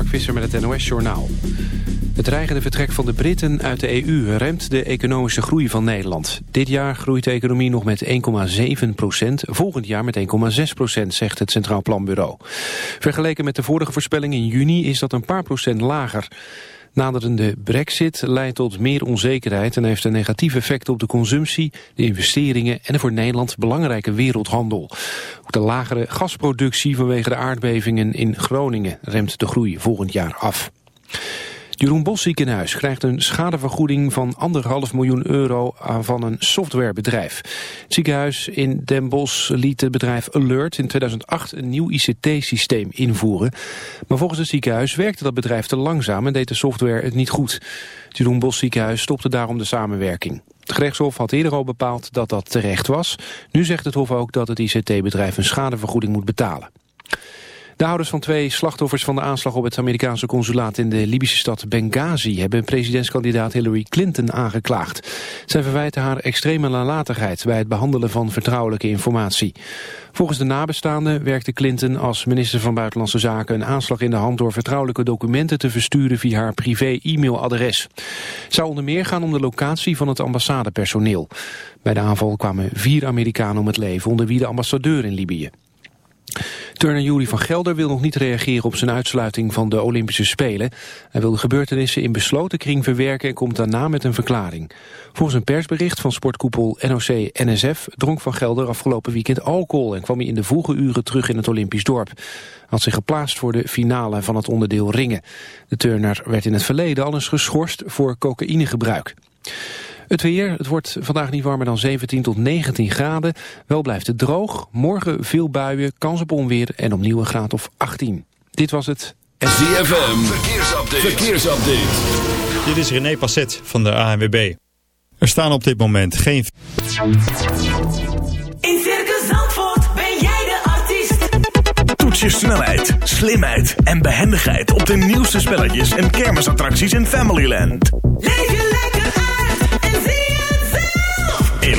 Mark Visser met het NOS-journaal. Het dreigende vertrek van de Britten uit de EU remt de economische groei van Nederland. Dit jaar groeit de economie nog met 1,7 procent, volgend jaar met 1,6 procent, zegt het Centraal Planbureau. Vergeleken met de vorige voorspelling in juni is dat een paar procent lager. Naderende brexit leidt tot meer onzekerheid en heeft een negatief effect op de consumptie, de investeringen en de voor Nederland belangrijke wereldhandel. Ook de lagere gasproductie vanwege de aardbevingen in Groningen remt de groei volgend jaar af. Jeroen Bos ziekenhuis krijgt een schadevergoeding van anderhalf miljoen euro van een softwarebedrijf. Het ziekenhuis in Den Bosch liet het bedrijf Alert in 2008 een nieuw ICT-systeem invoeren. Maar volgens het ziekenhuis werkte dat bedrijf te langzaam en deed de software het niet goed. Jeroen Bos ziekenhuis stopte daarom de samenwerking. Het gerechtshof had eerder al bepaald dat dat terecht was. Nu zegt het hof ook dat het ICT-bedrijf een schadevergoeding moet betalen. De ouders van twee slachtoffers van de aanslag op het Amerikaanse consulaat in de Libische stad Benghazi hebben presidentskandidaat Hillary Clinton aangeklaagd. Zij verwijten haar extreme nalatigheid bij het behandelen van vertrouwelijke informatie. Volgens de nabestaanden werkte Clinton als minister van Buitenlandse Zaken een aanslag in de hand door vertrouwelijke documenten te versturen via haar privé-e-mailadres. Het zou onder meer gaan om de locatie van het ambassadepersoneel. Bij de aanval kwamen vier Amerikanen om het leven, onder wie de ambassadeur in Libië. Turner Jury van Gelder wil nog niet reageren op zijn uitsluiting van de Olympische Spelen. Hij wil de gebeurtenissen in besloten kring verwerken en komt daarna met een verklaring. Volgens een persbericht van sportkoepel NOC-NSF dronk van Gelder afgelopen weekend alcohol... en kwam hij in de vroege uren terug in het Olympisch dorp. Hij had zich geplaatst voor de finale van het onderdeel ringen. De Turner werd in het verleden al eens geschorst voor cocaïnegebruik. Het weer, het wordt vandaag niet warmer dan 17 tot 19 graden. Wel blijft het droog. Morgen veel buien, kans op onweer en opnieuw een graad of 18. Dit was het. ZFM, verkeersupdate. verkeersupdate. Dit is René Passet van de ANWB. Er staan op dit moment geen... In Circus Zandvoort ben jij de artiest. Toets je snelheid, slimheid en behendigheid op de nieuwste spelletjes en kermisattracties in Familyland. Leef lekker.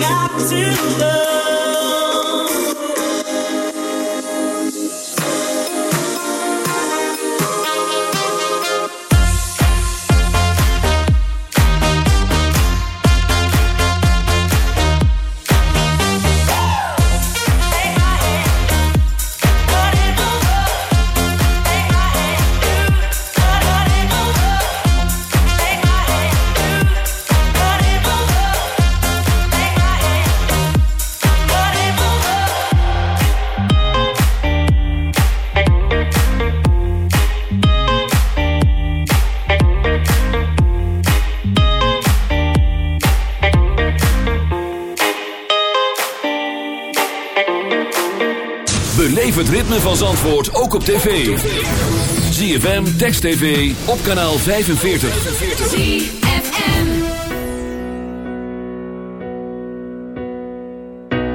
got to love. ook op tv. ZFM, Text TV, op kanaal 45. ZFM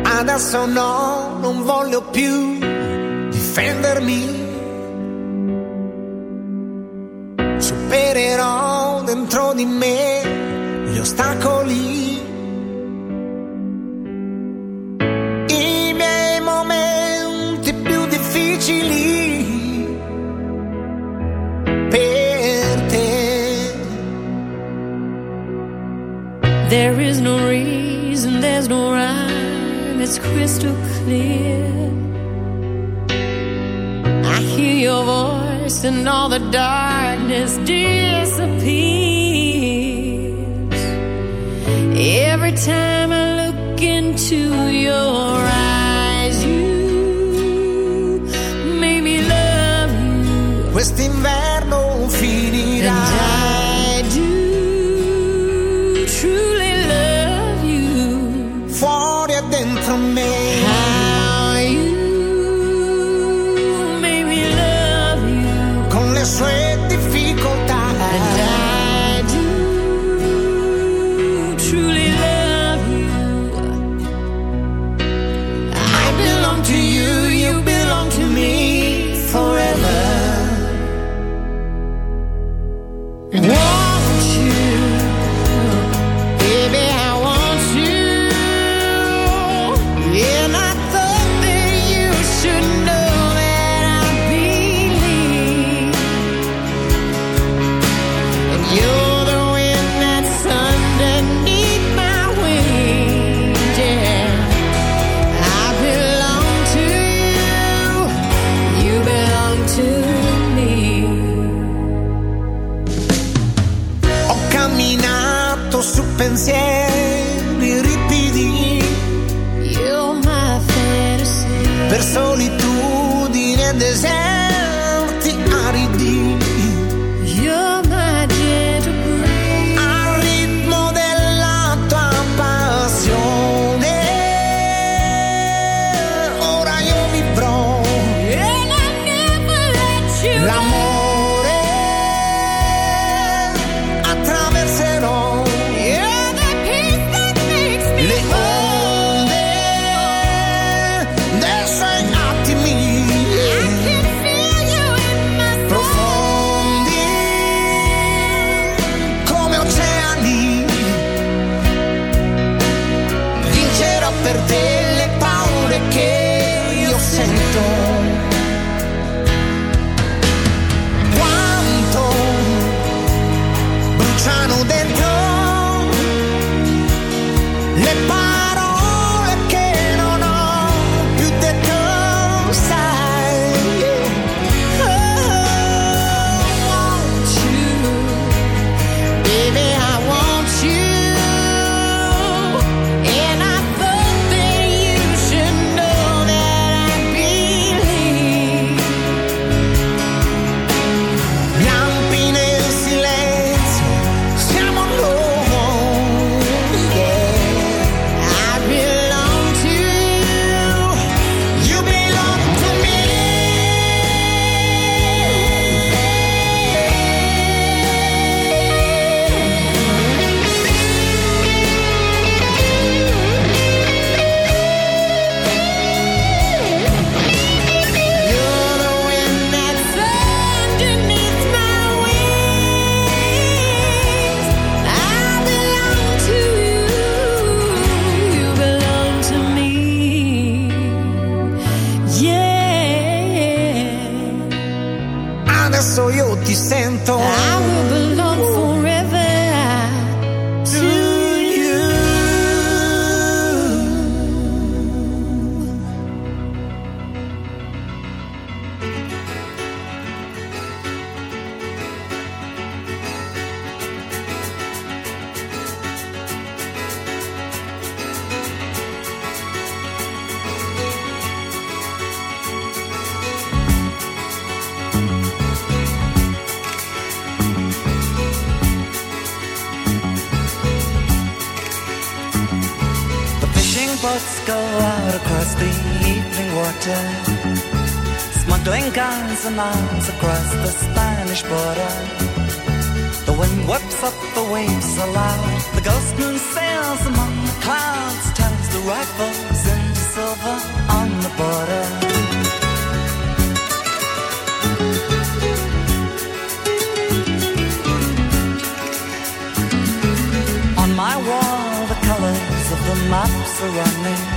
Adesso no, non voglio più difendermi Supererò dentro di me go out across the evening water, smuggling guns and arms across the Spanish border. The wind whips up the waves aloud, the ghost moon sails among the clouds, turns the rifles into silver on the border. my wall the colors of the maps are running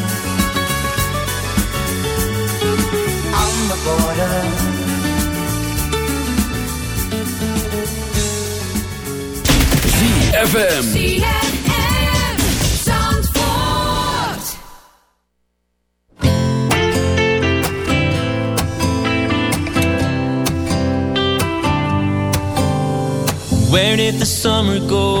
Where did the summer go?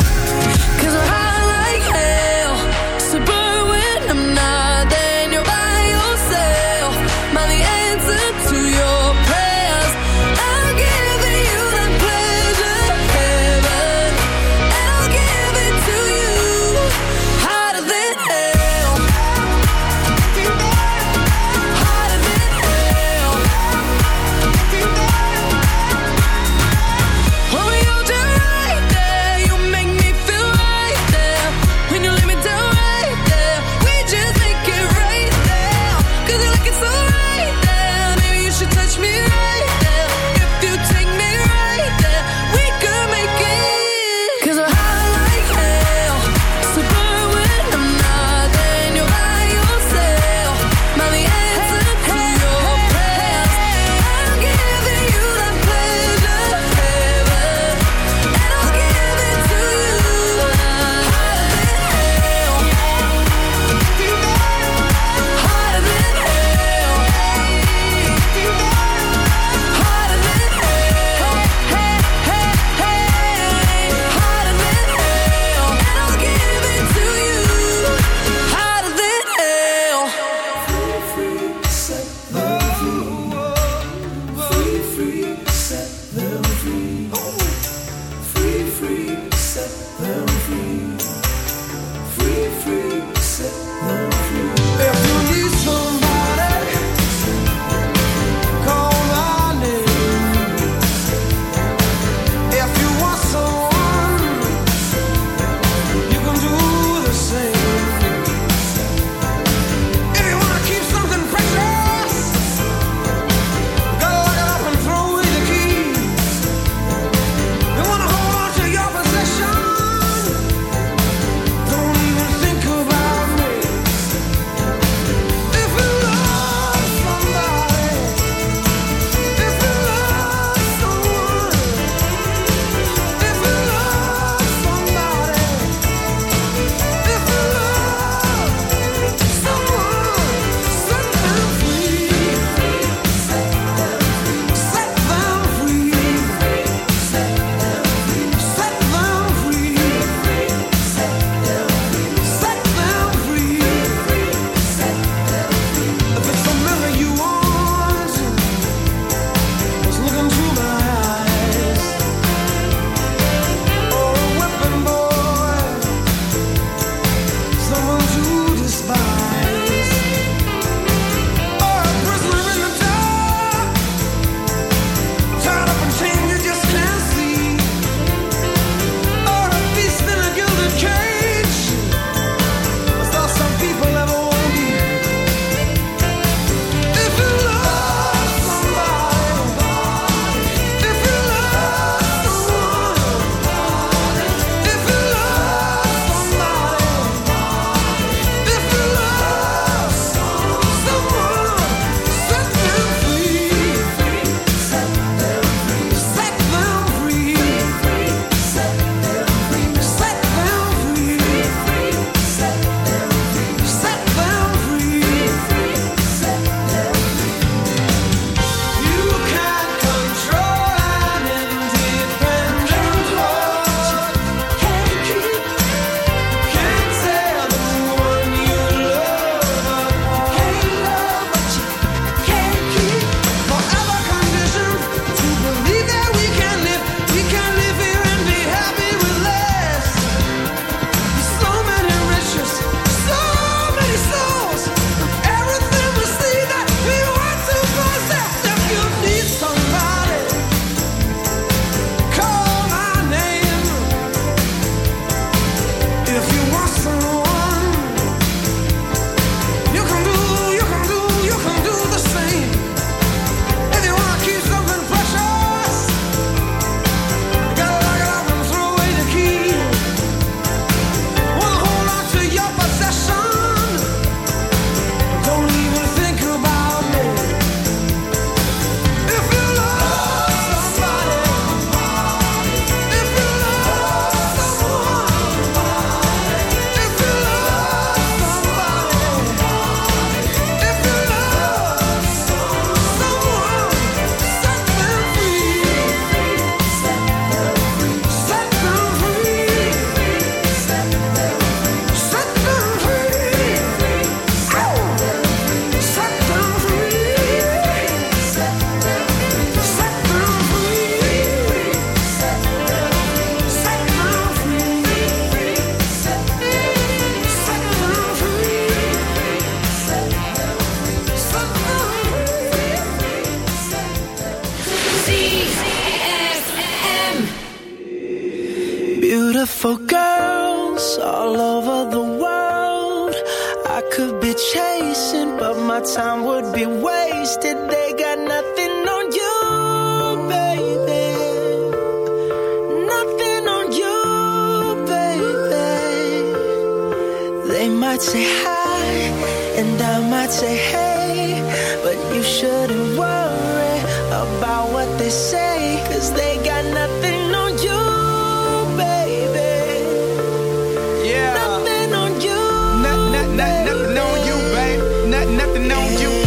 nothing on you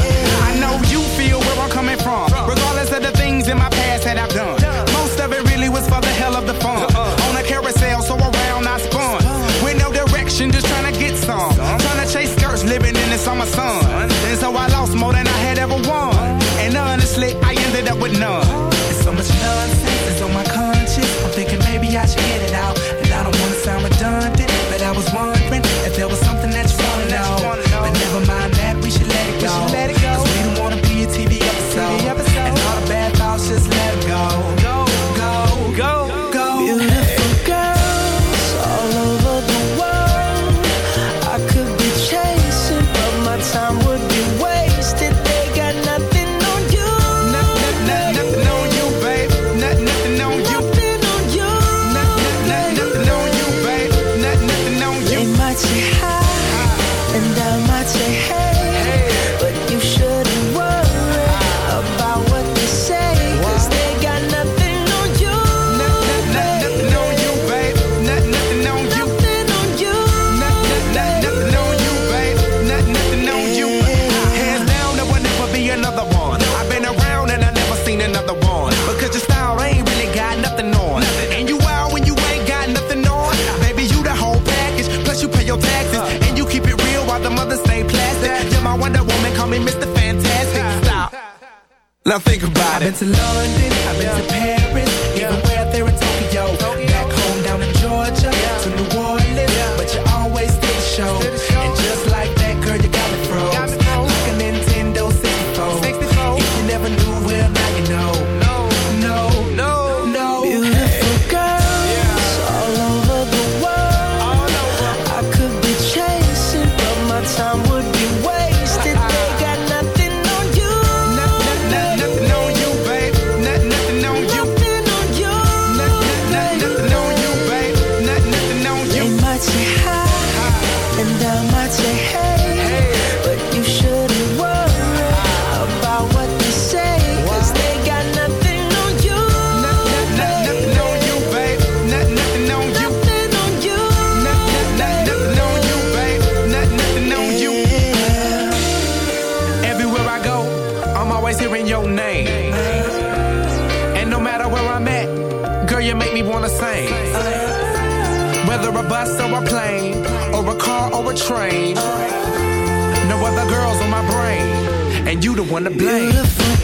to London you the one to blame. Beautiful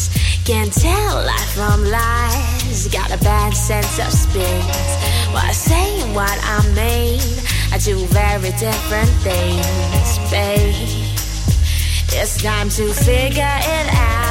Can tell life from lies. Got a bad sense of spins. While I say what I mean, I do very different things, babe. It's time to figure it out.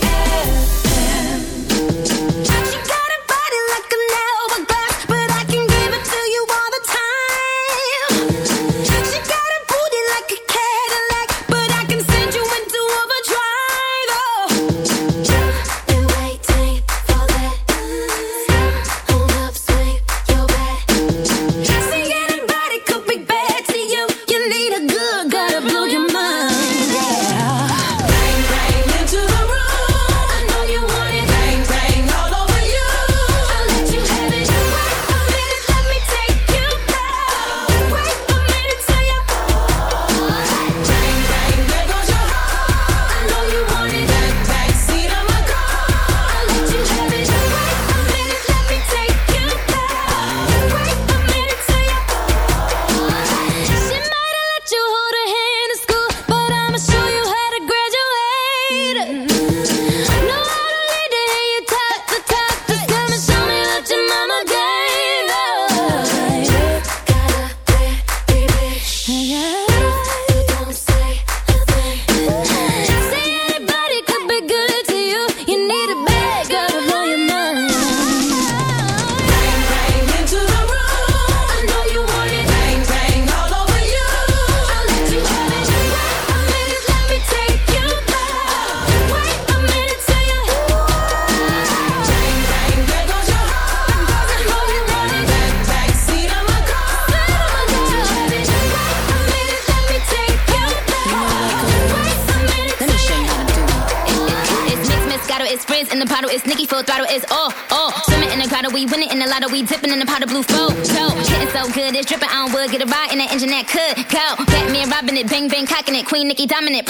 dominant.